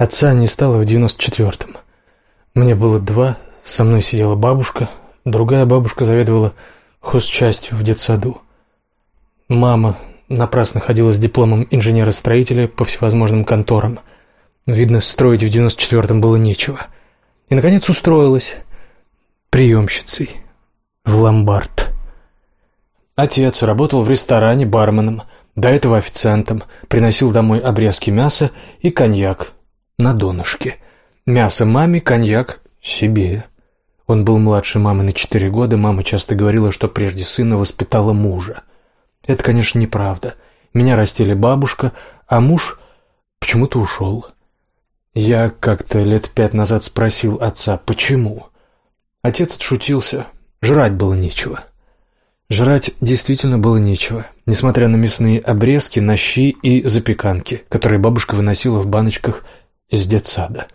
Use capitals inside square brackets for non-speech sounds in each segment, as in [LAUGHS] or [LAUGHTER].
Отца не стало в девяносто четвертом. Мне было два, со мной сидела бабушка, другая бабушка заведовала хозчастью в детсаду. Мама напрасно ходила с дипломом инженера-строителя по всевозможным конторам. Видно, строить в девяносто четвертом было нечего. И, наконец, устроилась приемщицей в ломбард. Отец работал в ресторане барменом, до этого официантом, приносил домой обрезки мяса и коньяк на донышке. Мясо маме, коньяк себе. Он был младше мамы на четыре года, мама часто говорила, что прежде сына воспитала мужа. Это, конечно, неправда. Меня растили бабушка, а муж почему-то ушел. Я как-то лет пять назад спросил отца, почему. Отец отшутился, жрать было нечего. Жрать действительно было нечего, несмотря на мясные обрезки, на щи и запеканки, которые бабушка выносила в баночках из детсада.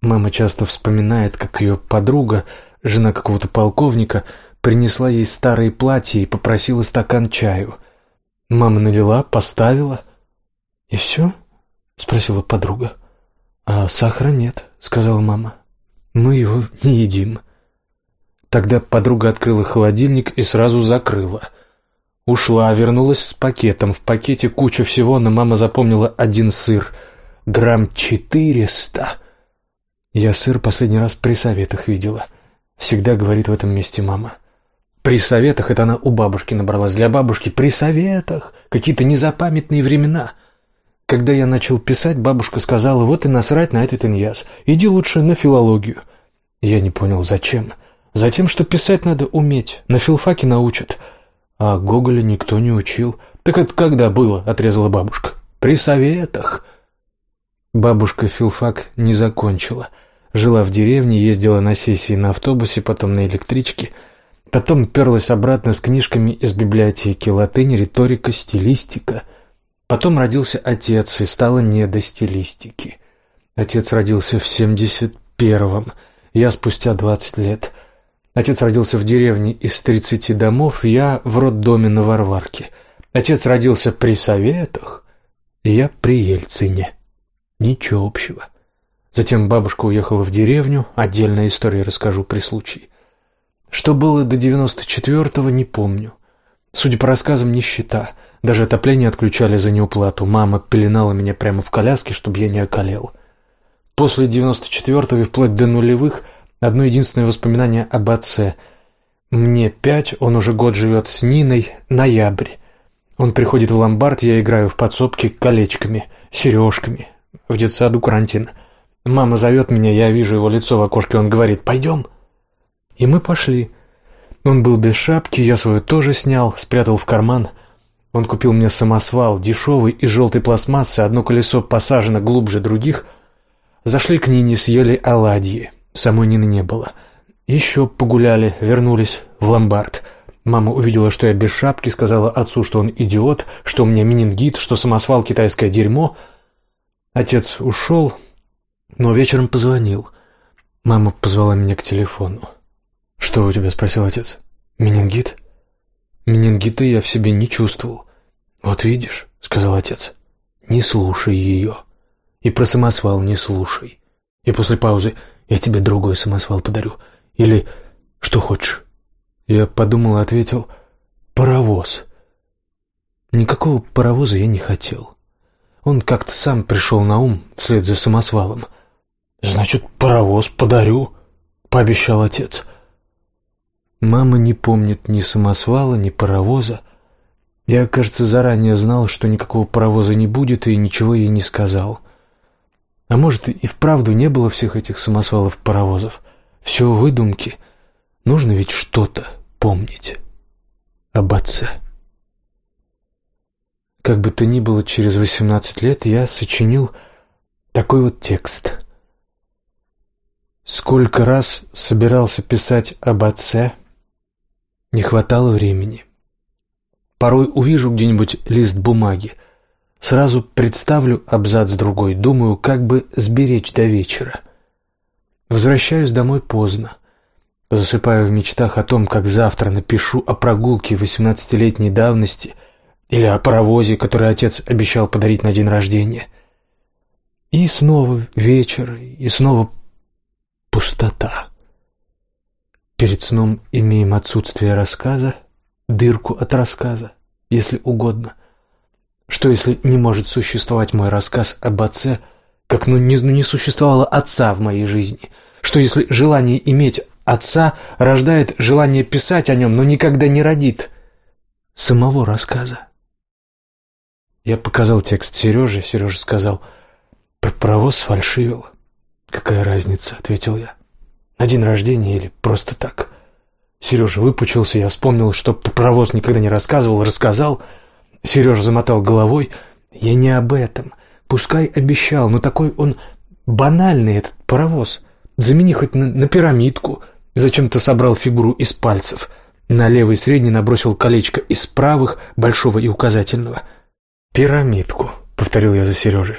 Мама часто вспоминает, как ее подруга, жена какого-то полковника, принесла ей старые платья и попросила стакан чаю. Мама налила, поставила. «И все?» — спросила подруга. «А сахара нет», — сказала мама. «Мы его не едим». Тогда подруга открыла холодильник и сразу закрыла. Ушла, вернулась с пакетом. В пакете куча всего, но мама запомнила один сыр. Грамм четыреста. Я сыр последний раз при советах видела. Всегда говорит в этом месте мама. При советах это она у бабушки набралась. Для бабушки при советах. Какие-то незапамятные времена. Когда я начал писать, бабушка сказала, вот и насрать на этот иньяс. Иди лучше на филологию. Я не понял, зачем. Затем, что писать надо уметь. На филфаке научат. А Гоголя никто не учил. Так это когда было, отрезала бабушка. При советах. Бабушка филфак не закончила. Жила в деревне, ездила на сессии на автобусе, потом на электричке – Потом перлась обратно с книжками из библиотеки, латынь, риторика, стилистика. Потом родился отец, и стало не до стилистики. Отец родился в семьдесят первом, я спустя двадцать лет. Отец родился в деревне из тридцати домов, я в роддоме на Варварке. Отец родился при советах, я при Ельцине. Ничего общего. Затем бабушка уехала в деревню, отдельная история расскажу при случае. Что было до девяносто четвертого, не помню. Судя по рассказам, нищета. Даже отопление отключали за неуплату. Мама пеленала меня прямо в коляске, чтобы я не околел. После девяносто четвертого и вплоть до нулевых одно единственное воспоминание об отце. Мне пять, он уже год живет с Ниной, ноябрь. Он приходит в ломбард, я играю в подсобке колечками, сережками. В детсаду карантин. Мама зовет меня, я вижу его лицо в окошке, он говорит «Пойдем». И мы пошли. Он был без шапки, я свою тоже снял, спрятал в карман. Он купил мне самосвал, дешевый, из желтой пластмассы, одно колесо посажено глубже других. Зашли к Нине, съели оладьи. Самой Нины не было. Еще погуляли, вернулись в ломбард. Мама увидела, что я без шапки, сказала отцу, что он идиот, что у меня менингит, что самосвал китайское дерьмо. Отец ушел, но вечером позвонил. Мама позвала меня к телефону. «Что у тебя?» — спросил отец. «Менингит?» «Менингита я в себе не чувствовал». «Вот видишь», — сказал отец, — «не слушай ее. И про самосвал не слушай. И после паузы я тебе другой самосвал подарю. Или что хочешь». Я подумал и ответил «паровоз». Никакого паровоза я не хотел. Он как-то сам пришел на ум вслед за самосвалом. «Значит, паровоз подарю», — пообещал отец. Мама не помнит ни самосвала, ни паровоза. Я, кажется, заранее знал, что никакого паровоза не будет, и ничего ей не сказал. А может, и вправду не было всех этих самосвалов-паровозов. Все выдумки. Нужно ведь что-то помнить об отце. Как бы то ни было, через восемнадцать лет я сочинил такой вот текст. Сколько раз собирался писать об отце — не хватало времени. Порой увижу где-нибудь лист бумаги, сразу представлю абзац другой, думаю, как бы сберечь до вечера. Возвращаюсь домой поздно. Засыпаю в мечтах о том, как завтра напишу о прогулке восемнадцатилетней давности или о паровозе, который отец обещал подарить на день рождения. И снова вечер, и снова пустота. Перед сном имеем отсутствие рассказа, дырку от рассказа, если угодно. Что если не может существовать мой рассказ об отце, как ну не, ну не существовало отца в моей жизни? Что если желание иметь отца рождает желание писать о нем, но никогда не родит самого рассказа? Я показал текст Сереже, Сережа сказал, «Про паровоз сфальшивил». «Какая разница?» — ответил я. «На день рождения или просто так?» Сережа выпучился, я вспомнил, что паровоз никогда не рассказывал, рассказал. Сережа замотал головой. «Я не об этом. Пускай обещал, но такой он банальный, этот паровоз. Замени хоть на, на пирамидку». Зачем-то собрал фигуру из пальцев. На левый средний набросил колечко из правых, большого и указательного — «Пирамидку», — повторил я за Сережей.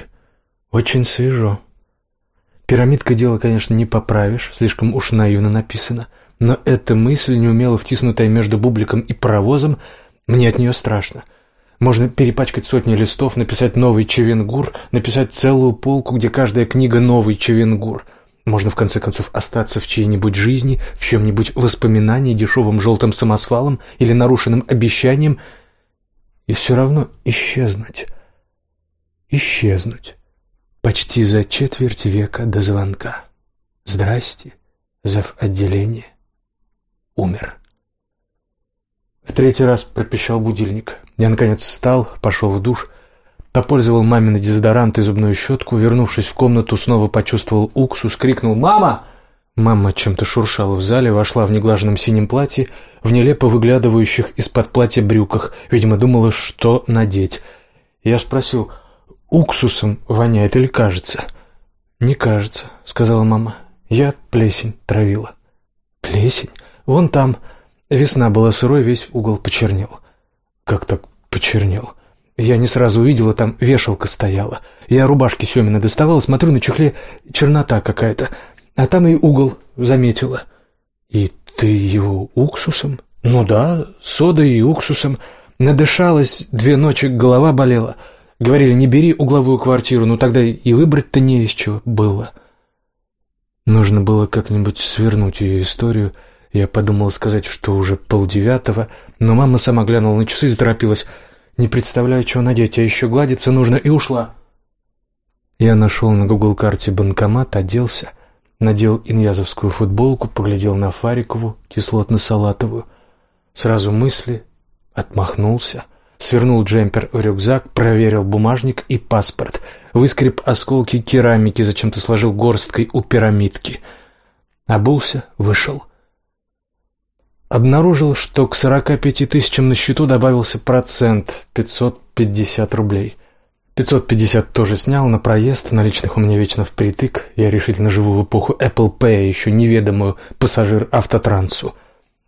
«Очень свежо». Пирамидка дело, конечно, не поправишь, слишком уж наивно написано, но эта мысль, неумело втиснутая между бубликом и паровозом, мне от нее страшно. Можно перепачкать сотни листов, написать новый Чевенгур, написать целую полку, где каждая книга новый Чевенгур. Можно, в конце концов, остаться в чьей-нибудь жизни, в чем-нибудь воспоминании, дешевым желтым самосвалом или нарушенным обещанием — и все равно исчезнуть. Исчезнуть. Почти за четверть века до звонка. Здрасте, зав. отделение. Умер. В третий раз пропищал будильник. Я, наконец, встал, пошел в душ, попользовал мамины дезодорант и зубную щетку, вернувшись в комнату, снова почувствовал уксус, крикнул «Мама!» Мама чем-то шуршала в зале, вошла в неглаженном синем платье, в нелепо выглядывающих из-под платья брюках, видимо, думала, что надеть. Я спросил, уксусом воняет или кажется? «Не кажется», — сказала мама. «Я плесень травила». «Плесень? Вон там». Весна была сырой, весь угол почернел. «Как так почернел?» Я не сразу увидела, там вешалка стояла. Я рубашки Семина доставала, смотрю, на чехле чернота какая-то. А там и угол заметила. И ты его уксусом? Ну да, содой и уксусом. Надышалась, две ночи голова болела. Говорили, не бери угловую квартиру, ну тогда и выбрать-то не из чего было. Нужно было как-нибудь свернуть ее историю. Я подумал сказать, что уже полдевятого, но мама сама глянула на часы и заторопилась. Не представляю, чего надеть, а еще гладиться нужно, и ушла. Я нашел на Google-карте банкомат, оделся — Надел иньязовскую футболку, поглядел на Фарикову, кислотно-салатовую. Сразу мысли, отмахнулся, свернул джемпер в рюкзак, проверил бумажник и паспорт, выскреб осколки керамики, зачем-то сложил горсткой у пирамидки. Обулся, вышел. Обнаружил, что к сорока пяти тысячам на счету добавился процент, пятьсот пятьдесят рублей. 550 тоже снял на проезд, наличных у меня вечно впритык. Я решительно живу в эпоху Apple Pay, еще неведомую пассажир автотрансу.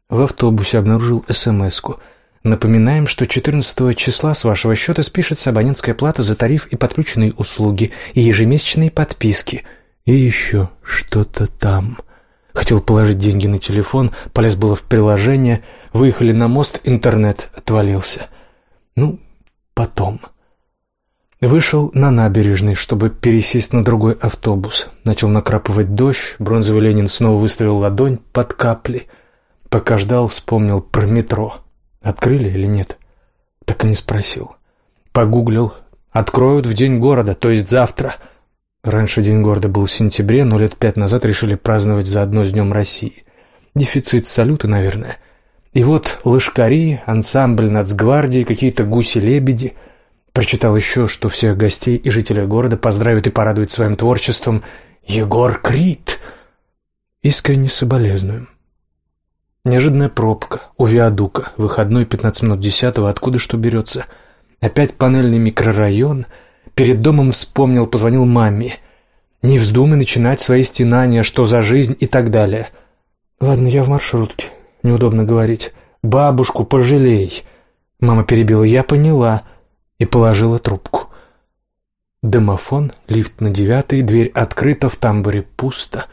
В автобусе обнаружил СМС-ку. Напоминаем, что 14 числа с вашего счета спишется абонентская плата за тариф и подключенные услуги, и ежемесячные подписки. И еще что-то там. Хотел положить деньги на телефон, полез было в приложение, выехали на мост, интернет отвалился. Ну, потом... Вышел на набережный, чтобы пересесть на другой автобус. Начал накрапывать дождь, бронзовый Ленин снова выставил ладонь под капли. Пока ждал, вспомнил про метро. Открыли или нет? Так и не спросил. Погуглил. Откроют в день города, то есть завтра. Раньше день города был в сентябре, но лет пять назад решили праздновать заодно с Днем России. Дефицит салюта, наверное. И вот лыжкари, ансамбль нацгвардии, какие-то гуси-лебеди — Прочитал еще, что всех гостей и жителей города поздравит и порадует своим творчеством Егор Крид. Искренне соболезнуем. Неожиданная пробка у виадука, выходной 15 минут десятого, откуда что берется. Опять панельный микрорайон. Перед домом вспомнил, позвонил маме. Не вздумай начинать свои стенания, что за жизнь и так далее. Ладно, я в маршрутке, неудобно говорить. Бабушку пожалей. Мама перебила, я поняла и положила трубку. Домофон, лифт на девятый, дверь открыта, в тамбуре пусто.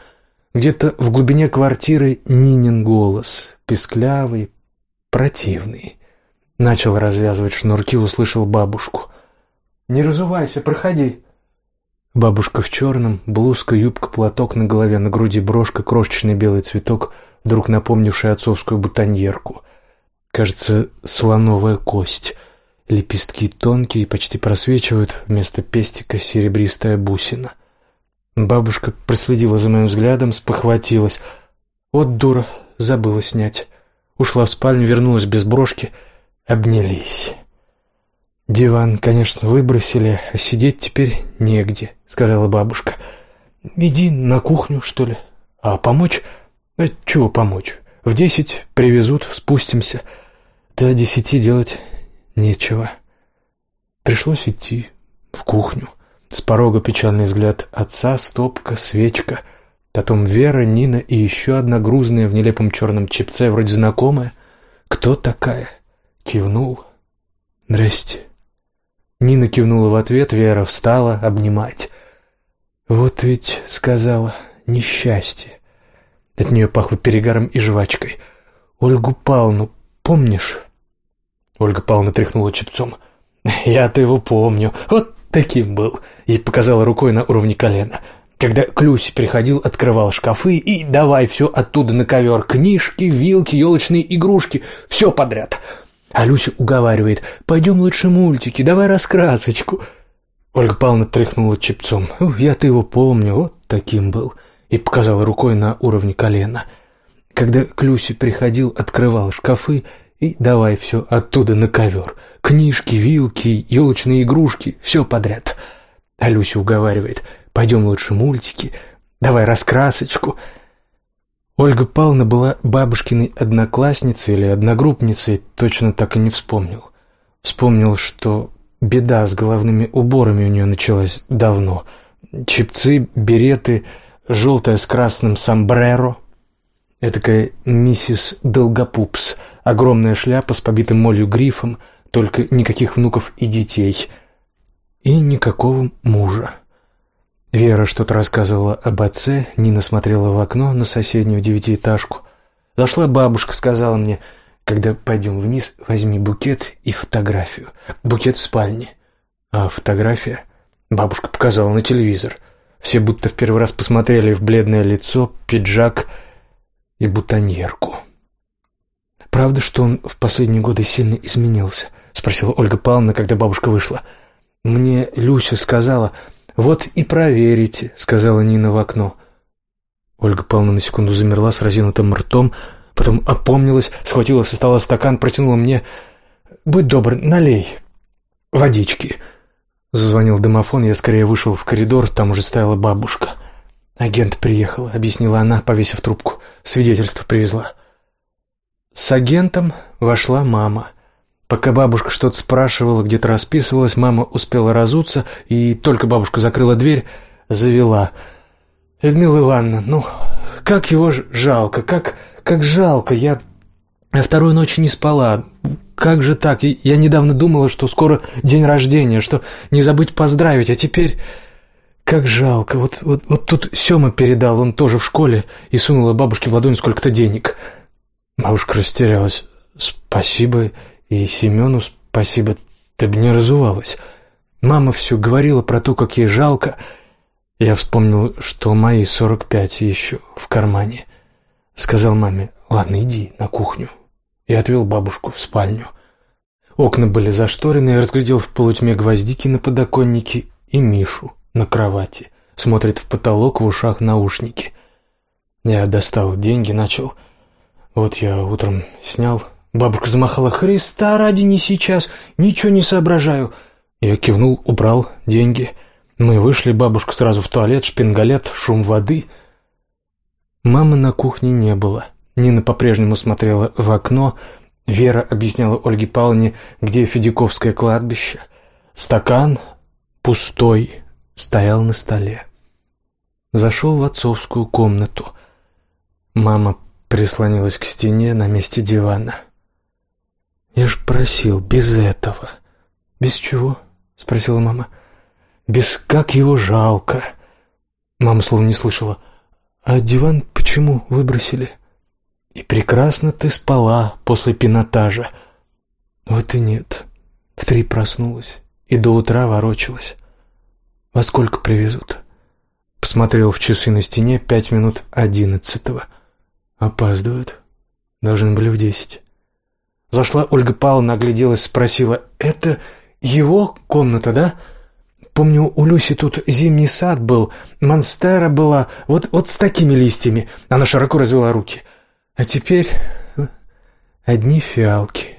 Где-то в глубине квартиры Нинин голос, песклявый, противный. Начал развязывать шнурки, услышал бабушку. «Не разувайся, проходи». Бабушка в черном, блузка, юбка, платок на голове, на груди брошка, крошечный белый цветок, вдруг напомнивший отцовскую бутоньерку. Кажется, слоновая кость. Лепестки тонкие, почти просвечивают, вместо пестика серебристая бусина. Бабушка проследила за моим взглядом, спохватилась. Вот дура, забыла снять. Ушла в спальню, вернулась без брошки. Обнялись. «Диван, конечно, выбросили, а сидеть теперь негде», — сказала бабушка. «Иди на кухню, что ли. А помочь? А чего помочь? В десять привезут, спустимся. До десяти делать нечего». Пришлось идти в кухню. С порога печальный взгляд отца, стопка, свечка. Потом Вера, Нина и еще одна грузная в нелепом черном чепце, вроде знакомая. «Кто такая?» Кивнул. «Здрасте». Нина кивнула в ответ, Вера встала обнимать. «Вот ведь, — сказала, — несчастье». От нее пахло перегаром и жвачкой. «Ольгу Павловну помнишь?» Ольга Павловна тряхнула чепцом. «Я-то его помню. Вот таким был». И показала рукой на уровне колена. Когда Клюсь приходил, открывал шкафы и давай все оттуда на ковер. Книжки, вилки, елочные игрушки. Все подряд. А Люся уговаривает, пойдем лучше мультики, давай раскрасочку. Ольга Павловна тряхнула чепцом. Я-то его помню, вот таким был. И показала рукой на уровне колена. Когда к Люсе приходил, открывал шкафы и давай все оттуда на ковер. Книжки, вилки, елочные игрушки, все подряд. А Люся уговаривает, пойдем лучше мультики, давай раскрасочку. Ольга Павловна была бабушкиной одноклассницей или одногруппницей, точно так и не вспомнил. Вспомнил, что беда с головными уборами у нее началась давно. Чипцы, береты, желтая с красным сомбреро. Этакая миссис Долгопупс, огромная шляпа с побитым молью грифом, только никаких внуков и детей. И никакого мужа. Вера что-то рассказывала об отце, Нина смотрела в окно на соседнюю девятиэтажку. Зашла бабушка, сказала мне, когда пойдем вниз, возьми букет и фотографию. Букет в спальне. А фотография? Бабушка показала на телевизор. Все будто в первый раз посмотрели в бледное лицо, пиджак и бутоньерку. «Правда, что он в последние годы сильно изменился?» — спросила Ольга Павловна, когда бабушка вышла. «Мне Люся сказала, «Вот и проверите», — сказала Нина в окно. Ольга Павловна на секунду замерла с разинутым ртом, потом опомнилась, схватила со стола стакан, протянула мне. «Будь добр, налей водички». Зазвонил домофон, я скорее вышел в коридор, там уже стояла бабушка. «Агент приехал», — объяснила она, повесив трубку. «Свидетельство привезла». С агентом вошла мама. Пока бабушка что-то спрашивала, где-то расписывалась, мама успела разуться, и только бабушка закрыла дверь, завела. «Людмила Ивановна, ну, как его жалко, как, как жалко, я вторую ночь не спала. Как же так? Я недавно думала, что скоро день рождения, что не забыть поздравить, а теперь... Как жалко. Вот, вот, вот тут Сёма передал, он тоже в школе, и сунула бабушке в ладонь сколько-то денег». Бабушка растерялась. «Спасибо». И Семену спасибо, ты бы не разувалась. Мама все говорила про то, как ей жалко. Я вспомнил, что мои сорок пять еще в кармане. Сказал маме, ладно, иди на кухню. И отвел бабушку в спальню. Окна были зашторены, я разглядел в полутьме гвоздики на подоконнике и Мишу на кровати. Смотрит в потолок, в ушах наушники. Я достал деньги, начал... Вот я утром снял Бабушка замахала «Христа ради не сейчас, ничего не соображаю». Я кивнул, убрал деньги. Мы вышли, бабушка сразу в туалет, шпингалет, шум воды. Мамы на кухне не было. Нина по-прежнему смотрела в окно. Вера объясняла Ольге Павловне, где Федяковское кладбище. Стакан пустой стоял на столе. Зашел в отцовскую комнату. Мама прислонилась к стене на месте дивана. «Я ж просил, без этого». «Без чего?» — спросила мама. «Без как его жалко». Мама словно не слышала. «А диван почему выбросили?» «И прекрасно ты спала после пинотажа». «Вот и нет. В три проснулась и до утра ворочалась». «Во сколько привезут?» Посмотрел в часы на стене пять минут одиннадцатого. Опаздывают. Должны были в десять. Зашла Ольга Павловна, огляделась, спросила, «Это его комната, да?» Помню, у Люси тут зимний сад был, монстера была, вот, вот с такими листьями. Она широко развела руки. А теперь одни фиалки.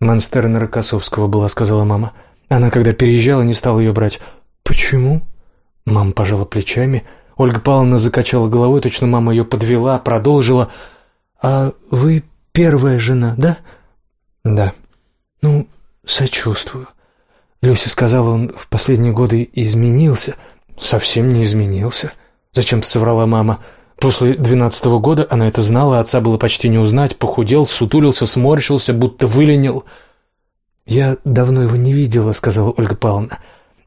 Монстера на Рокоссовского была, сказала мама. Она, когда переезжала, не стала ее брать. Почему? Мама пожала плечами. Ольга Павловна закачала головой, точно мама ее подвела, продолжила. «А вы первая жена, да?» «Да». «Ну, сочувствую. Люся сказала, он в последние годы изменился. Совсем не изменился. Зачем-то соврала мама. После двенадцатого года она это знала, отца было почти не узнать, похудел, сутулился, сморщился, будто выленил. «Я давно его не видела», — сказала Ольга Павловна. «Я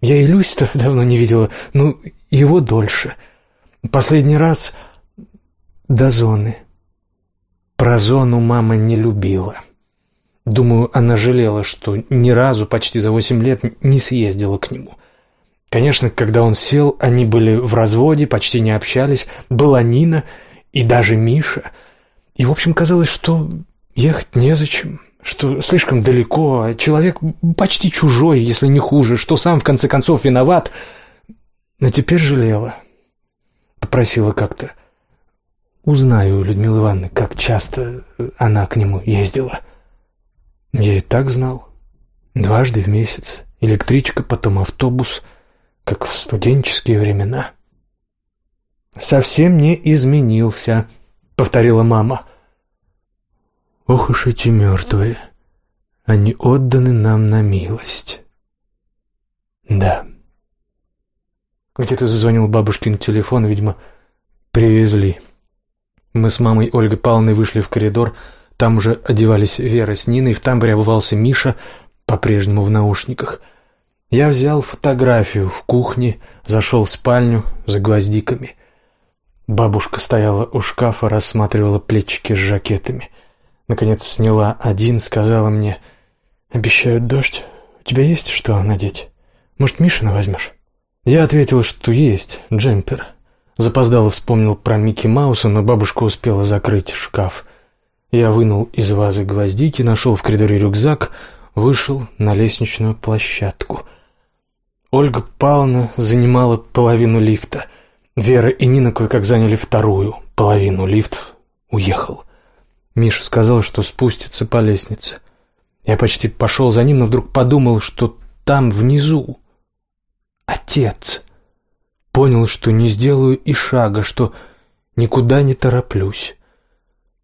и Люся-то [LAUGHS] давно не видела, ну, его дольше. Последний раз до зоны». Про зону мама не любила. Думаю, она жалела, что ни разу почти за восемь лет не съездила к нему. Конечно, когда он сел, они были в разводе, почти не общались, была Нина и даже Миша. И, в общем, казалось, что ехать незачем, что слишком далеко, а человек почти чужой, если не хуже, что сам, в конце концов, виноват. Но теперь жалела. Попросила как-то. Узнаю у Людмилы Ивановны, как часто она к нему ездила. — я и так знал. Дважды в месяц. Электричка, потом автобус, как в студенческие времена. «Совсем не изменился», — повторила мама. «Ох уж эти мертвые! Они отданы нам на милость». «Да». Где-то зазвонил бабушкин телефон, видимо, привезли. Мы с мамой Ольгой Павловной вышли в коридор, — там уже одевались Вера с Ниной, в тамбуре обувался Миша, по-прежнему в наушниках. Я взял фотографию в кухне, зашел в спальню за гвоздиками. Бабушка стояла у шкафа, рассматривала плечики с жакетами. Наконец сняла один, сказала мне, «Обещают дождь. У тебя есть что надеть? Может, Мишина возьмешь?» Я ответил, что есть, джемпер. Запоздало вспомнил про Микки Мауса, но бабушка успела закрыть шкаф — я вынул из вазы гвоздики, нашел в коридоре рюкзак, вышел на лестничную площадку. Ольга Павловна занимала половину лифта. Вера и Нина кое-как заняли вторую половину. Лифт уехал. Миша сказал, что спустится по лестнице. Я почти пошел за ним, но вдруг подумал, что там внизу отец. Понял, что не сделаю и шага, что никуда не тороплюсь.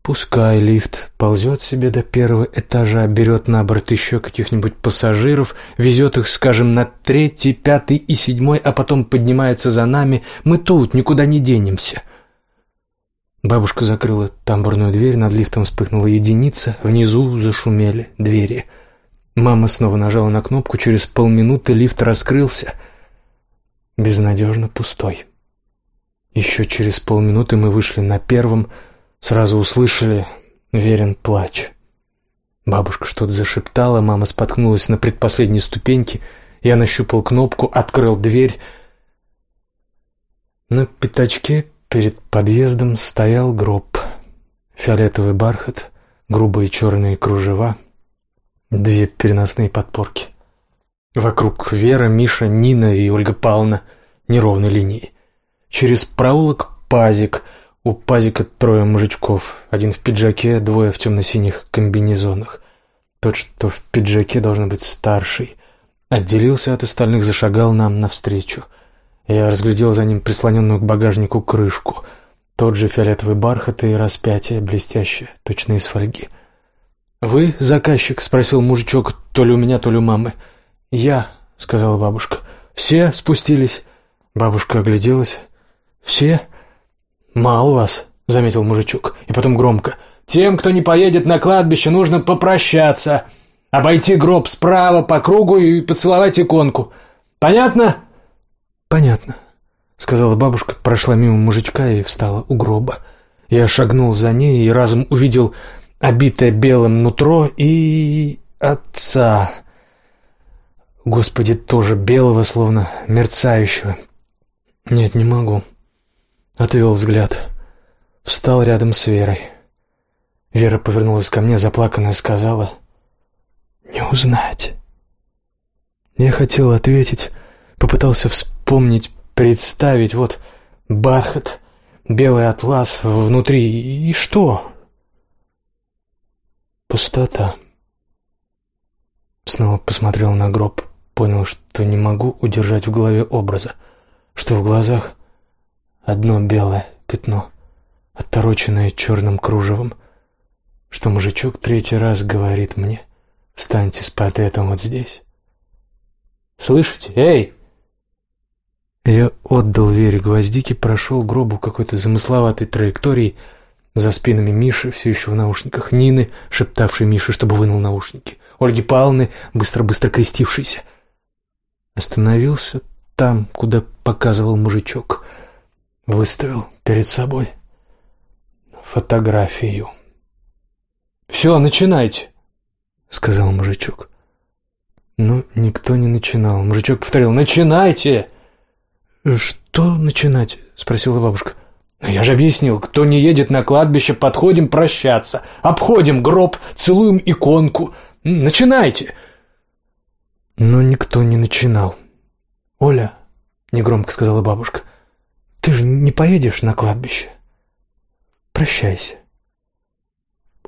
Пускай лифт ползет себе до первого этажа, берет на борт еще каких-нибудь пассажиров, везет их, скажем, на третий, пятый и седьмой, а потом поднимается за нами. Мы тут, никуда не денемся. Бабушка закрыла тамбурную дверь, над лифтом вспыхнула единица, внизу зашумели двери. Мама снова нажала на кнопку, через полминуты лифт раскрылся. Безнадежно пустой. Еще через полминуты мы вышли на первом, Сразу услышали верен плач. Бабушка что-то зашептала, мама споткнулась на предпоследней ступеньке. Я нащупал кнопку, открыл дверь. На пятачке перед подъездом стоял гроб. Фиолетовый бархат, грубые черные кружева, две переносные подпорки. Вокруг Вера, Миша, Нина и Ольга Павловна неровной линией. Через проулок пазик — у пазика трое мужичков, один в пиджаке, двое в темно-синих комбинезонах. Тот, что в пиджаке, должен быть старший. Отделился от остальных, зашагал нам навстречу. Я разглядел за ним прислоненную к багажнику крышку. Тот же фиолетовый бархат и распятие, блестящее, точно из фольги. «Вы заказчик?» — спросил мужичок, то ли у меня, то ли у мамы. «Я», — сказала бабушка. «Все спустились?» Бабушка огляделась. «Все?» «Мало вас», — заметил мужичок, и потом громко. «Тем, кто не поедет на кладбище, нужно попрощаться, обойти гроб справа по кругу и поцеловать иконку. Понятно?» «Понятно», — сказала бабушка, прошла мимо мужичка и встала у гроба. Я шагнул за ней и разом увидел обитое белым нутро и... отца. Господи, тоже белого, словно мерцающего. Нет, не могу. Отвел взгляд. Встал рядом с Верой. Вера повернулась ко мне, заплаканная, сказала «Не узнать». Я хотел ответить, попытался вспомнить, представить, вот бархат, белый атлас внутри, и что? Пустота. Снова посмотрел на гроб, понял, что не могу удержать в голове образа, что в глазах одно белое пятно, оттороченное черным кружевом, что мужичок третий раз говорит мне «Встаньте с портретом вот здесь». «Слышите? Эй!» Я отдал Вере гвоздики, прошел гробу какой-то замысловатой траекторией, за спинами Миши, все еще в наушниках, Нины, шептавшей Мише, чтобы вынул наушники, Ольги Павловны, быстро-быстро крестившейся. Остановился там, куда показывал мужичок. Выставил перед собой фотографию. «Все, начинайте», — сказал мужичок. Но никто не начинал. Мужичок повторил «Начинайте!» «Что начинать?» — спросила бабушка. «Но я же объяснил, кто не едет на кладбище, подходим прощаться, обходим гроб, целуем иконку. Начинайте!» Но никто не начинал. «Оля», — негромко сказала бабушка, — «ты же не поедешь на кладбище? Прощайся».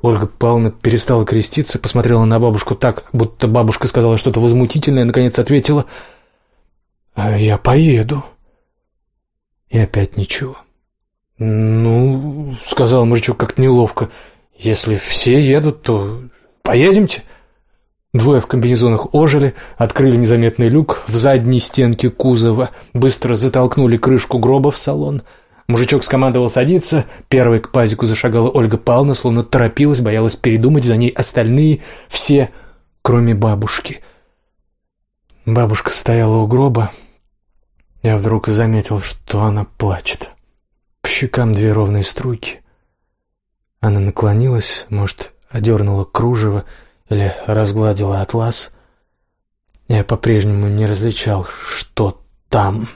Ольга Павловна перестала креститься, посмотрела на бабушку так, будто бабушка сказала что-то возмутительное, и, наконец ответила «А я поеду». И опять ничего. «Ну, — сказал мужичок как-то неловко, — если все едут, то поедемте». Двое в комбинезонах ожили, открыли незаметный люк в задней стенке кузова, быстро затолкнули крышку гроба в салон. Мужичок скомандовал садиться, первой к пазику зашагала Ольга Павловна, словно торопилась, боялась передумать, за ней остальные, все, кроме бабушки. Бабушка стояла у гроба. Я вдруг заметил, что она плачет. По щекам две ровные струйки. Она наклонилась, может, одернула кружево или разгладила атлас. Я по-прежнему не различал, что там,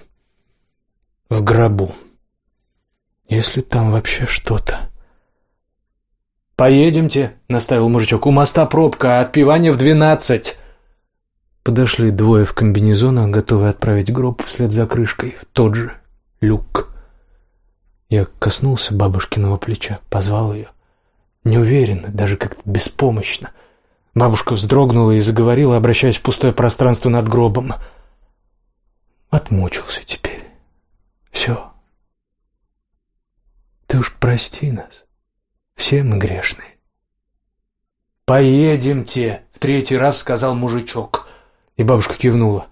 в гробу. Если там вообще что-то. «Поедемте», — наставил мужичок, — «у моста пробка, а отпевание в двенадцать». Подошли двое в комбинезонах, готовые отправить гроб вслед за крышкой в тот же люк. Я коснулся бабушкиного плеча, позвал ее. Неуверенно, даже как-то беспомощно. Бабушка вздрогнула и заговорила, обращаясь в пустое пространство над гробом. Отмучился теперь. Все. Ты уж прости нас. Все мы грешные. «Поедемте!» — в третий раз сказал мужичок. И бабушка кивнула.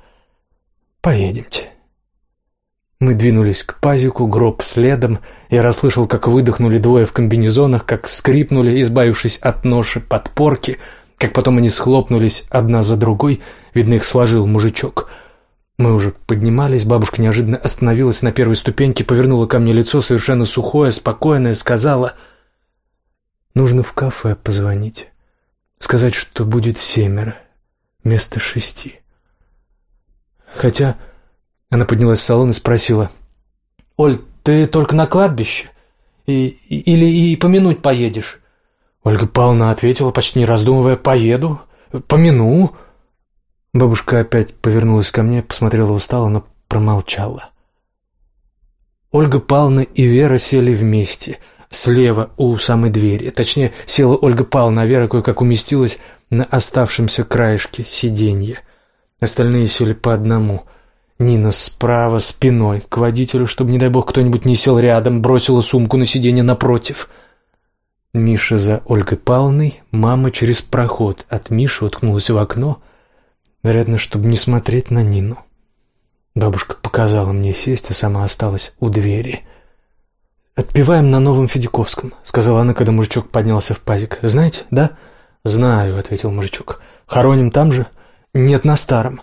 «Поедемте». Мы двинулись к пазику, гроб следом. Я расслышал, как выдохнули двое в комбинезонах, как скрипнули, избавившись от ноши подпорки, как потом они схлопнулись одна за другой. Видно, их сложил мужичок. Мы уже поднимались, бабушка неожиданно остановилась на первой ступеньке, повернула ко мне лицо совершенно сухое, спокойное, сказала... «Нужно в кафе позвонить, сказать, что будет семеро вместо шести. Хотя она поднялась в салон и спросила. «Оль, ты только на кладбище? И, или и помянуть поедешь?» Ольга Павловна ответила, почти не раздумывая, «Поеду, помяну». Бабушка опять повернулась ко мне, посмотрела устало, но промолчала. Ольга Павловна и Вера сели вместе, слева у самой двери. Точнее, села Ольга Павловна, а Вера кое-как уместилась на оставшемся краешке сиденья. Остальные сели по одному — Нина справа, спиной, к водителю, чтобы, не дай бог, кто-нибудь не сел рядом, бросила сумку на сиденье напротив. Миша за Ольгой Павловной, мама через проход. От Миши уткнулась в окно, вероятно, чтобы не смотреть на Нину. Бабушка показала мне сесть, а сама осталась у двери. «Отпеваем на Новом Федяковском», — сказала она, когда мужичок поднялся в пазик. «Знаете, да?» «Знаю», — ответил мужичок. «Хороним там же?» «Нет, на старом».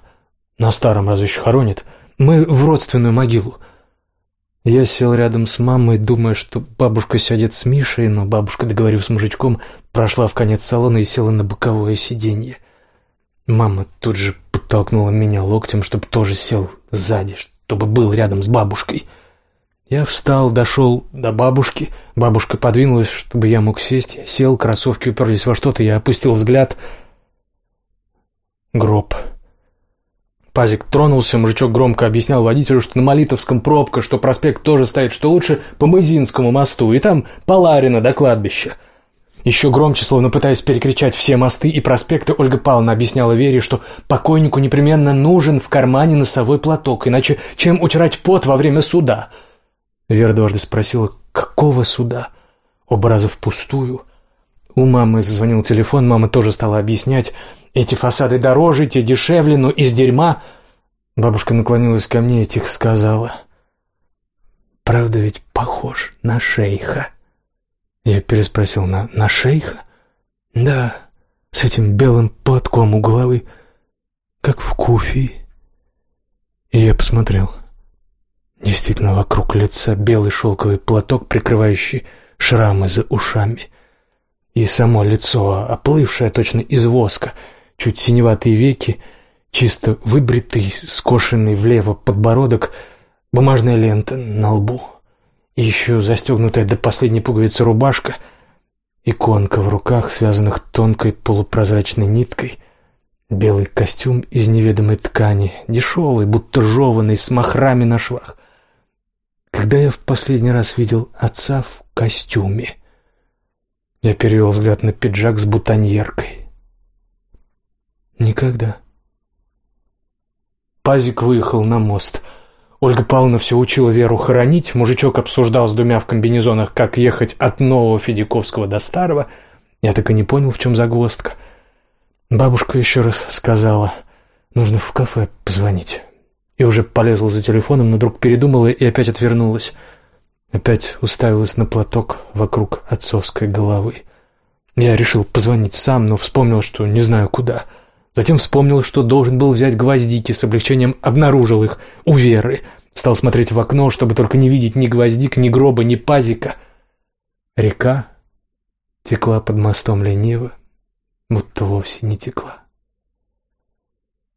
На старом разве еще хоронят? Мы в родственную могилу. Я сел рядом с мамой, думая, что бабушка сядет с Мишей, но бабушка, договорив с мужичком, прошла в конец салона и села на боковое сиденье. Мама тут же подтолкнула меня локтем, чтобы тоже сел сзади, чтобы был рядом с бабушкой. Я встал, дошел до бабушки. Бабушка подвинулась, чтобы я мог сесть. Сел, кроссовки уперлись во что-то, я опустил взгляд. Гроб. Пазик тронулся, мужичок громко объяснял водителю, что на Молитовском пробка, что проспект тоже стоит, что лучше по Мызинскому мосту, и там Поларина до кладбища. Еще громче, словно пытаясь перекричать все мосты и проспекты, Ольга Павловна объясняла Вере, что покойнику непременно нужен в кармане носовой платок, иначе чем утирать пот во время суда. Вера дважды спросила, какого суда? Оба раза впустую. У мамы зазвонил телефон, мама тоже стала объяснять, эти фасады дороже, те дешевле, но из дерьма. Бабушка наклонилась ко мне и тихо сказала. «Правда ведь похож на шейха?» Я переспросил, «На, на шейха?» «Да, с этим белым платком у головы, как в куфии». И я посмотрел. Действительно, вокруг лица белый шелковый платок, прикрывающий шрамы за ушами. И само лицо, оплывшее точно из воска — чуть синеватые веки, чисто выбритый, скошенный влево подбородок, бумажная лента на лбу, еще застегнутая до последней пуговицы рубашка, иконка в руках, связанных тонкой полупрозрачной ниткой, белый костюм из неведомой ткани, дешевый, будто жеванный, с махрами на швах. Когда я в последний раз видел отца в костюме? Я перевел взгляд на пиджак с бутоньеркой. Никогда. Пазик выехал на мост. Ольга Павловна все учила Веру хоронить, мужичок обсуждал с двумя в комбинезонах, как ехать от Нового Федяковского до Старого. Я так и не понял, в чем загвоздка. Бабушка еще раз сказала, нужно в кафе позвонить. И уже полезла за телефоном, но вдруг передумала и опять отвернулась. Опять уставилась на платок вокруг отцовской головы. Я решил позвонить сам, но вспомнил, что не знаю куда — Затем вспомнил, что должен был взять гвоздики, с облегчением обнаружил их у Веры. Стал смотреть в окно, чтобы только не видеть ни гвоздик, ни гроба, ни пазика. Река текла под мостом лениво, будто вовсе не текла.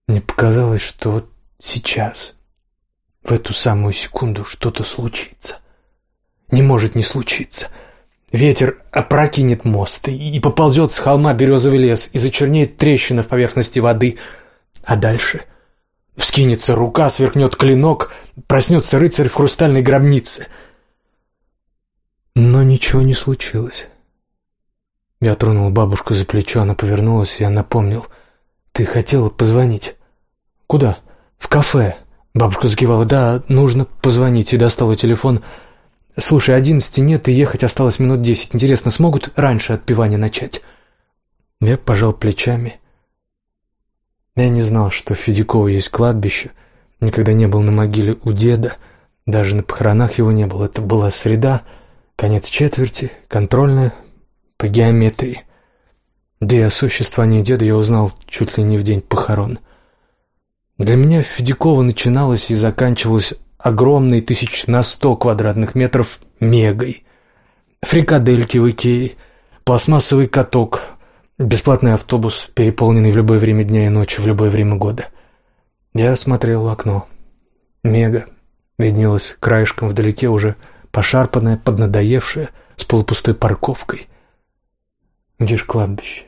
Мне показалось, что вот сейчас, в эту самую секунду, что-то случится. Не может не случиться — Ветер опрокинет мост и поползет с холма березовый лес, и зачернеет трещина в поверхности воды. А дальше вскинется рука, сверкнет клинок, проснется рыцарь в хрустальной гробнице. Но ничего не случилось. Я тронул бабушку за плечо, она повернулась, и я напомнил. «Ты хотела позвонить?» «Куда?» «В кафе». Бабушка закивала. «Да, нужно позвонить», и достала телефон. «Да». «Слушай, одиннадцати нет, и ехать осталось минут десять. Интересно, смогут раньше отпевание начать?» Я пожал плечами. Я не знал, что в Федяково есть кладбище. Никогда не был на могиле у деда. Даже на похоронах его не было. Это была среда, конец четверти, контрольная по геометрии. И о существовании деда я узнал чуть ли не в день похорон. Для меня Федякова начиналось и заканчивалось огромный тысяч на сто квадратных метров мегой, фрикадельки в Икее, пластмассовый каток, бесплатный автобус, переполненный в любое время дня и ночи, в любое время года. Я смотрел в окно. Мега виднелась краешком вдалеке уже пошарпанная, поднадоевшая, с полупустой парковкой. Где ж кладбище?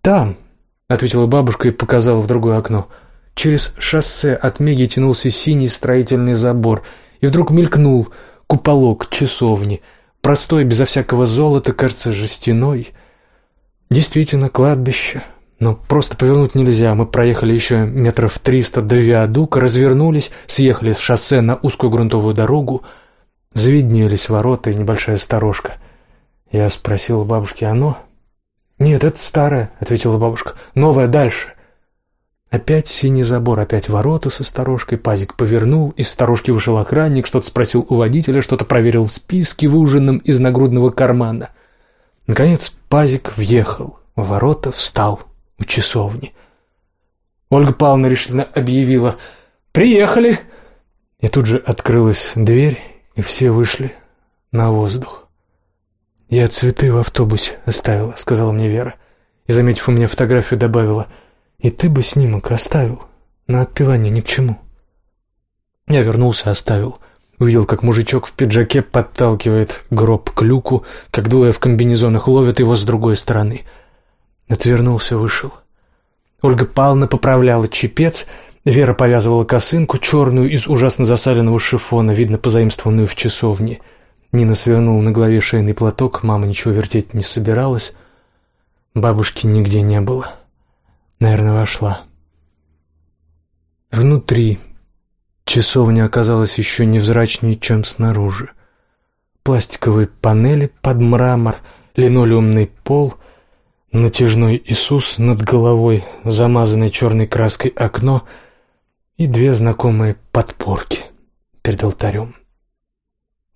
«Там», — ответила бабушка и показала в другое окно — Через шоссе от Меги тянулся синий строительный забор, и вдруг мелькнул куполок часовни, простой, безо всякого золота, кажется, жестяной. Действительно, кладбище. Но просто повернуть нельзя. Мы проехали еще метров триста до виадука, развернулись, съехали с шоссе на узкую грунтовую дорогу. Завиднелись ворота и небольшая сторожка. Я спросил у бабушки, оно? «Нет, это старое», — ответила бабушка. «Новое дальше». Опять синий забор, опять ворота со сторожкой, пазик повернул, из сторожки вышел охранник, что-то спросил у водителя, что-то проверил в списке, выуженном из нагрудного кармана. Наконец пазик въехал, в ворота встал у часовни. Ольга Павловна решительно объявила «Приехали!» И тут же открылась дверь, и все вышли на воздух. «Я цветы в автобусе оставила», — сказала мне Вера. И, заметив у меня фотографию, добавила — И ты бы снимок оставил. На отпевание ни к чему. Я вернулся, оставил. Увидел, как мужичок в пиджаке подталкивает гроб к люку, как двое в комбинезонах ловят его с другой стороны. Отвернулся, вышел. Ольга Павловна поправляла чепец, Вера повязывала косынку, черную из ужасно засаленного шифона, видно, позаимствованную в часовне. Нина свернула на голове шейный платок, мама ничего вертеть не собиралась. Бабушки нигде не было. Наверное, вошла. Внутри часовня оказалась еще невзрачнее, чем снаружи. Пластиковые панели под мрамор, линолеумный пол, натяжной Иисус над головой, замазанное черной краской окно и две знакомые подпорки перед алтарем.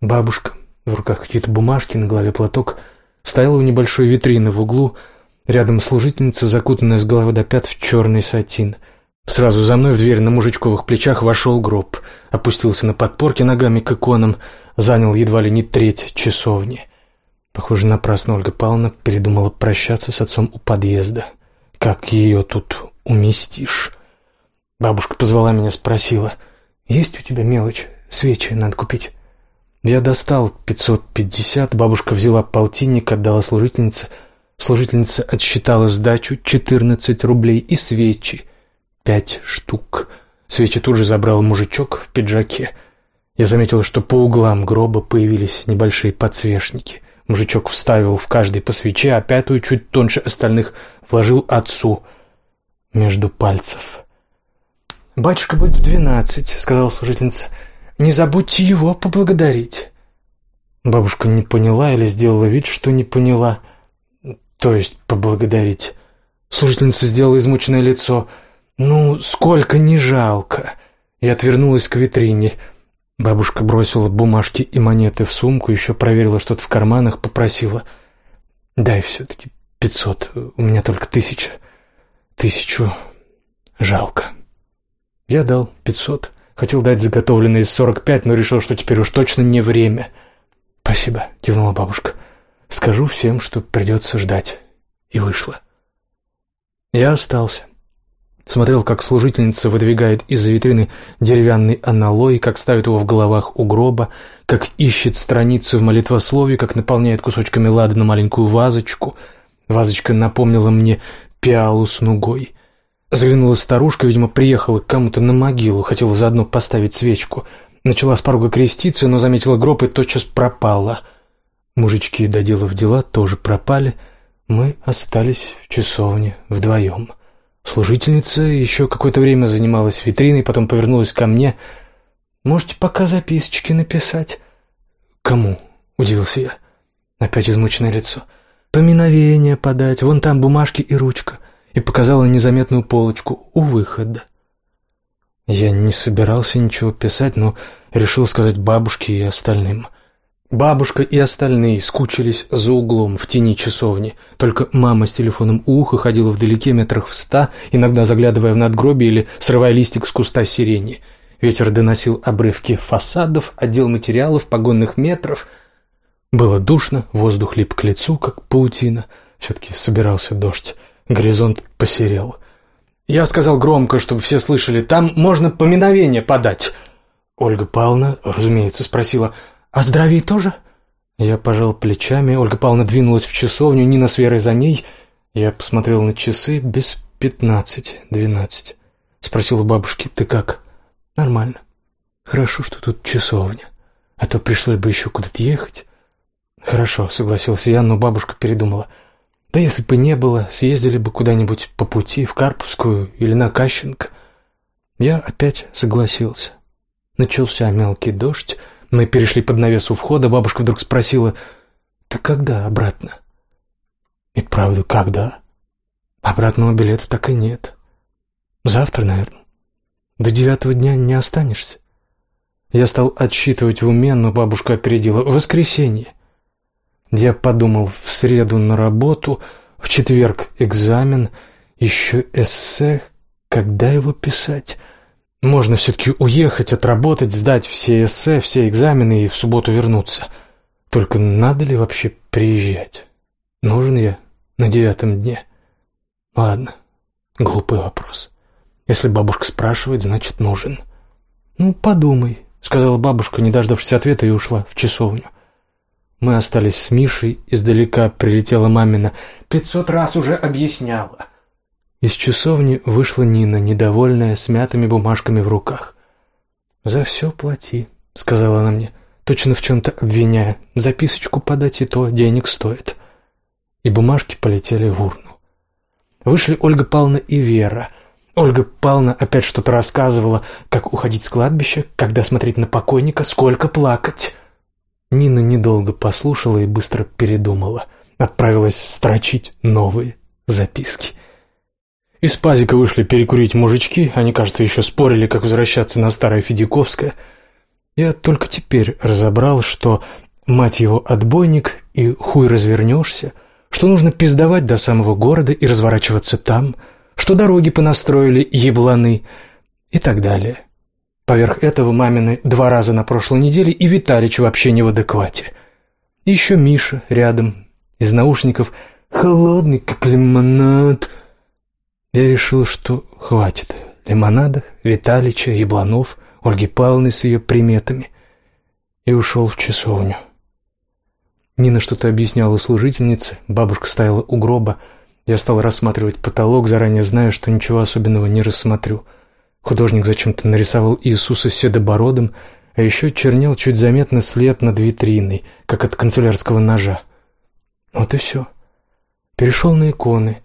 Бабушка, в руках какие-то бумажки, на голове платок, стояла у небольшой витрины в углу, рядом служительница, закутанная с головы до пят в черный сатин — Сразу за мной в дверь на мужичковых плечах вошел гроб, опустился на подпорки ногами к иконам, занял едва ли не треть часовни. Похоже, напрасно Ольга Павловна передумала прощаться с отцом у подъезда. Как ее тут уместишь? Бабушка позвала меня, спросила, «Есть у тебя мелочь? Свечи надо купить». Я достал 550, бабушка взяла полтинник, отдала служительнице. Служительница отсчитала сдачу 14 рублей и свечи пять штук. Свечи тут же забрал мужичок в пиджаке. Я заметил, что по углам гроба появились небольшие подсвечники. Мужичок вставил в каждый по свече, а пятую, чуть тоньше остальных, вложил отцу между пальцев. «Батюшка будет в двенадцать», — сказала служительница. «Не забудьте его поблагодарить». Бабушка не поняла или сделала вид, что не поняла. То есть поблагодарить. Служительница сделала измученное лицо — «Ну, сколько не жалко!» И отвернулась к витрине. Бабушка бросила бумажки и монеты в сумку, еще проверила что-то в карманах, попросила. «Дай все-таки пятьсот, у меня только тысяча. Тысячу жалко». Я дал пятьсот. Хотел дать заготовленные сорок пять, но решил, что теперь уж точно не время. «Спасибо», — кивнула бабушка. «Скажу всем, что придется ждать». И вышла. Я остался. Смотрел, как служительница выдвигает из витрины деревянный аналой, как ставит его в головах у гроба, как ищет страницу в молитвословии, как наполняет кусочками ладана маленькую вазочку. Вазочка напомнила мне пиалу с нугой. Заглянула старушка, видимо, приехала к кому-то на могилу, хотела заодно поставить свечку. Начала с порога креститься, но заметила гроб и тотчас пропала. Мужички, доделав дела, тоже пропали. Мы остались в часовне вдвоем. Служительница еще какое-то время занималась витриной, потом повернулась ко мне. «Можете пока записочки написать?» «Кому?» — удивился я. Опять измученное лицо. «Поминовение подать, вон там бумажки и ручка». И показала незаметную полочку у выхода. Я не собирался ничего писать, но решил сказать бабушке и остальным — Бабушка и остальные скучились за углом в тени часовни. Только мама с телефоном у уха ходила вдалеке метрах в ста, иногда заглядывая в надгробие или срывая листик с куста сирени. Ветер доносил обрывки фасадов, отдел материалов, погонных метров. Было душно, воздух лип к лицу, как паутина. Все-таки собирался дождь. Горизонт посерел. Я сказал громко, чтобы все слышали, «Там можно поминовение подать». Ольга Павловна, разумеется, спросила, «А здравие тоже?» Я пожал плечами, Ольга Павловна двинулась в часовню, Нина с Верой за ней. Я посмотрел на часы, без пятнадцать, двенадцать. Спросил у бабушки, «Ты как?» «Нормально. Хорошо, что тут часовня, а то пришлось бы еще куда-то ехать». «Хорошо», — согласился я, но бабушка передумала. «Да если бы не было, съездили бы куда-нибудь по пути, в Карповскую или на Кащенко». Я опять согласился. Начался мелкий дождь, мы перешли под навес у входа, бабушка вдруг спросила, «Ты когда обратно?» «И правда, когда?» «Обратного билета так и нет. Завтра, наверное. До девятого дня не останешься». Я стал отсчитывать в уме, но бабушка опередила. «Воскресенье». Я подумал, в среду на работу, в четверг экзамен, еще эссе. Когда его писать? Можно все-таки уехать, отработать, сдать все эссе, все экзамены и в субботу вернуться. Только надо ли вообще приезжать? Нужен я на девятом дне? Ладно, Глупый вопрос. Если бабушка спрашивает, значит, нужен. «Ну, подумай», — сказала бабушка, не дождавшись ответа, и ушла в часовню. Мы остались с Мишей, издалека прилетела мамина. «Пятьсот раз уже объясняла». Из часовни вышла Нина, недовольная, с мятыми бумажками в руках. «За все плати», — сказала она мне, точно в чем-то обвиняя. «Записочку подать и то денег стоит». И бумажки полетели в урну. Вышли Ольга Павловна и Вера. Ольга Павловна опять что-то рассказывала, как уходить с кладбища, когда смотреть на покойника, сколько плакать. Нина недолго послушала и быстро передумала. Отправилась строчить новые записки. Из пазика вышли перекурить мужички, они, кажется, еще спорили, как возвращаться на Старое Федяковское. Я только теперь разобрал, что, мать его, отбойник и хуй развернешься, что нужно пиздовать до самого города и разворачиваться там, что дороги понастроили ебланы и так далее. Поверх этого мамины два раза на прошлой неделе и Виталич вообще не в адеквате. И еще Миша рядом, из наушников «Холодный, как лимонад», я решил, что хватит лимонада, Виталича, Яблонов, Ольги Павловны с ее приметами, и ушел в часовню. Нина что-то объясняла служительнице, бабушка стояла у гроба. Я стал рассматривать потолок, заранее зная, что ничего особенного не рассмотрю. Художник зачем-то нарисовал Иисуса седобородым, а еще чернел чуть заметно след над витриной, как от канцелярского ножа. Вот и все. Перешел на иконы.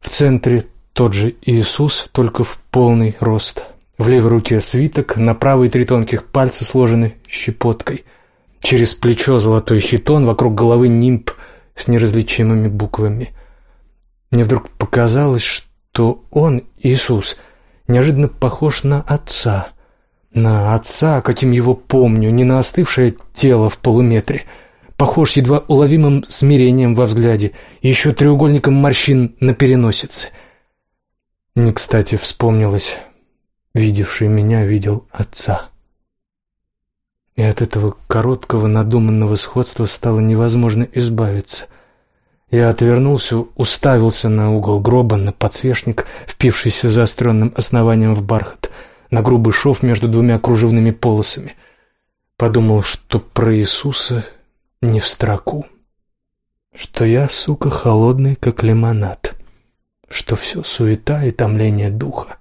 В центре тот же Иисус, только в полный рост. В левой руке свиток, на правой три тонких пальца сложены щепоткой. Через плечо золотой хитон, вокруг головы нимб с неразличимыми буквами. Мне вдруг показалось, что он, Иисус, неожиданно похож на отца. На отца, каким его помню, не на остывшее тело в полуметре. Похож едва уловимым смирением во взгляде, еще треугольником морщин на переносице — не кстати вспомнилось, видевший меня видел отца. И от этого короткого надуманного сходства стало невозможно избавиться. Я отвернулся, уставился на угол гроба, на подсвечник, впившийся заостренным основанием в бархат, на грубый шов между двумя кружевными полосами. Подумал, что про Иисуса не в строку, что я, сука, холодный, как лимонад что все суета и томление духа,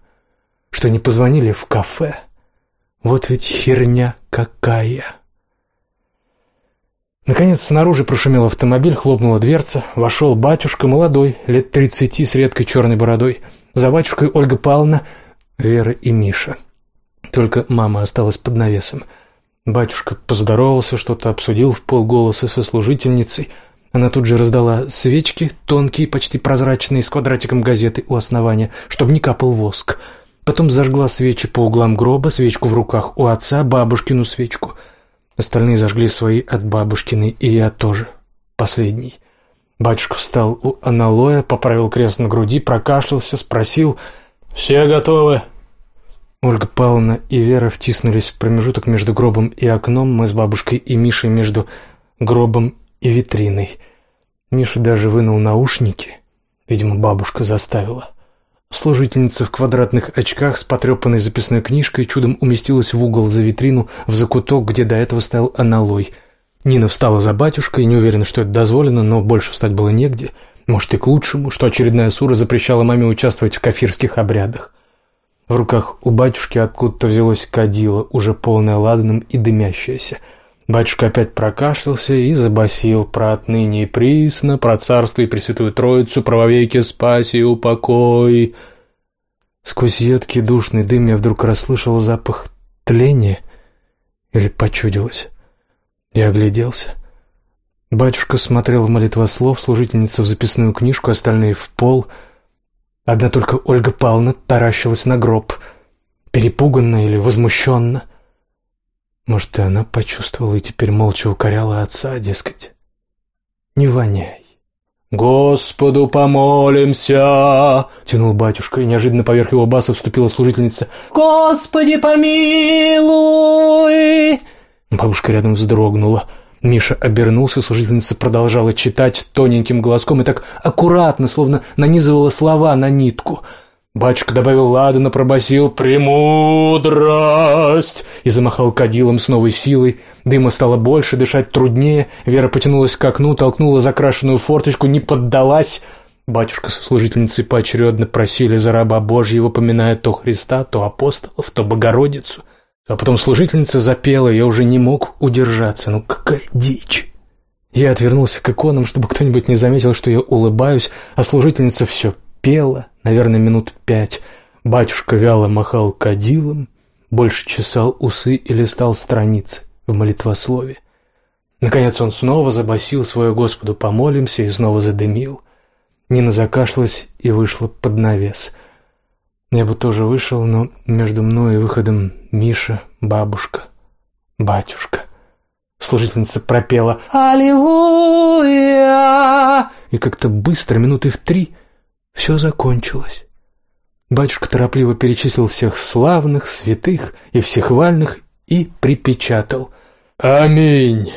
что не позвонили в кафе. Вот ведь херня какая. Наконец снаружи прошумел автомобиль, хлопнула дверца, вошел батюшка молодой, лет тридцати, с редкой черной бородой. За батюшкой Ольга Павловна, Вера и Миша. Только мама осталась под навесом. Батюшка поздоровался, что-то обсудил в полголоса со служительницей – она тут же раздала свечки, тонкие, почти прозрачные, с квадратиком газеты у основания, чтобы не капал воск. Потом зажгла свечи по углам гроба, свечку в руках у отца, бабушкину свечку. Остальные зажгли свои от бабушкиной, и я тоже. Последний. Батюшка встал у аналоя, поправил крест на груди, прокашлялся, спросил «Все готовы?» Ольга Павловна и Вера втиснулись в промежуток между гробом и окном, мы с бабушкой и Мишей между гробом и витриной. Миша даже вынул наушники. Видимо, бабушка заставила. Служительница в квадратных очках с потрепанной записной книжкой чудом уместилась в угол за витрину, в закуток, где до этого стоял аналой. Нина встала за батюшкой, не уверена, что это дозволено, но больше встать было негде. Может, и к лучшему, что очередная сура запрещала маме участвовать в кафирских обрядах. В руках у батюшки откуда-то взялось кадило, уже полное ладаном и дымящееся – Батюшка опять прокашлялся и забасил про отныне и присно, про царство и Пресвятую Троицу, про вовеки спаси и упокой. Сквозь едкий душный дым я вдруг расслышал запах тления или почудилось. Я огляделся. Батюшка смотрел в молитвослов, служительница в записную книжку, остальные в пол. Одна только Ольга Павловна таращилась на гроб, перепуганно или возмущенно — может, и она почувствовала и теперь молча укоряла отца, дескать. «Не воняй». «Господу помолимся!» — тянул батюшка, и неожиданно поверх его баса вступила служительница. «Господи помилуй!» Бабушка рядом вздрогнула. Миша обернулся, служительница продолжала читать тоненьким голоском и так аккуратно, словно нанизывала слова на нитку. Батюшка добавил ладано, пробасил «Премудрость!» и замахал кадилом с новой силой. Дыма стало больше, дышать труднее. Вера потянулась к окну, толкнула закрашенную форточку, не поддалась. Батюшка со служительницей поочередно просили за раба Божьего, поминая то Христа, то апостолов, то Богородицу. А потом служительница запела, я уже не мог удержаться. Ну какая дичь! Я отвернулся к иконам, чтобы кто-нибудь не заметил, что я улыбаюсь, а служительница все пела, наверное, минут пять. Батюшка вяло махал кадилом, больше чесал усы и листал страницы в молитвослове. Наконец он снова забасил свое «Господу помолимся» и снова задымил. Нина закашлялась и вышла под навес. Я бы тоже вышел, но между мной и выходом Миша, бабушка, батюшка. Служительница пропела «Аллилуйя!» И как-то быстро, минуты в три, все закончилось. Батюшка торопливо перечислил всех славных, святых и всехвальных и припечатал «Аминь!»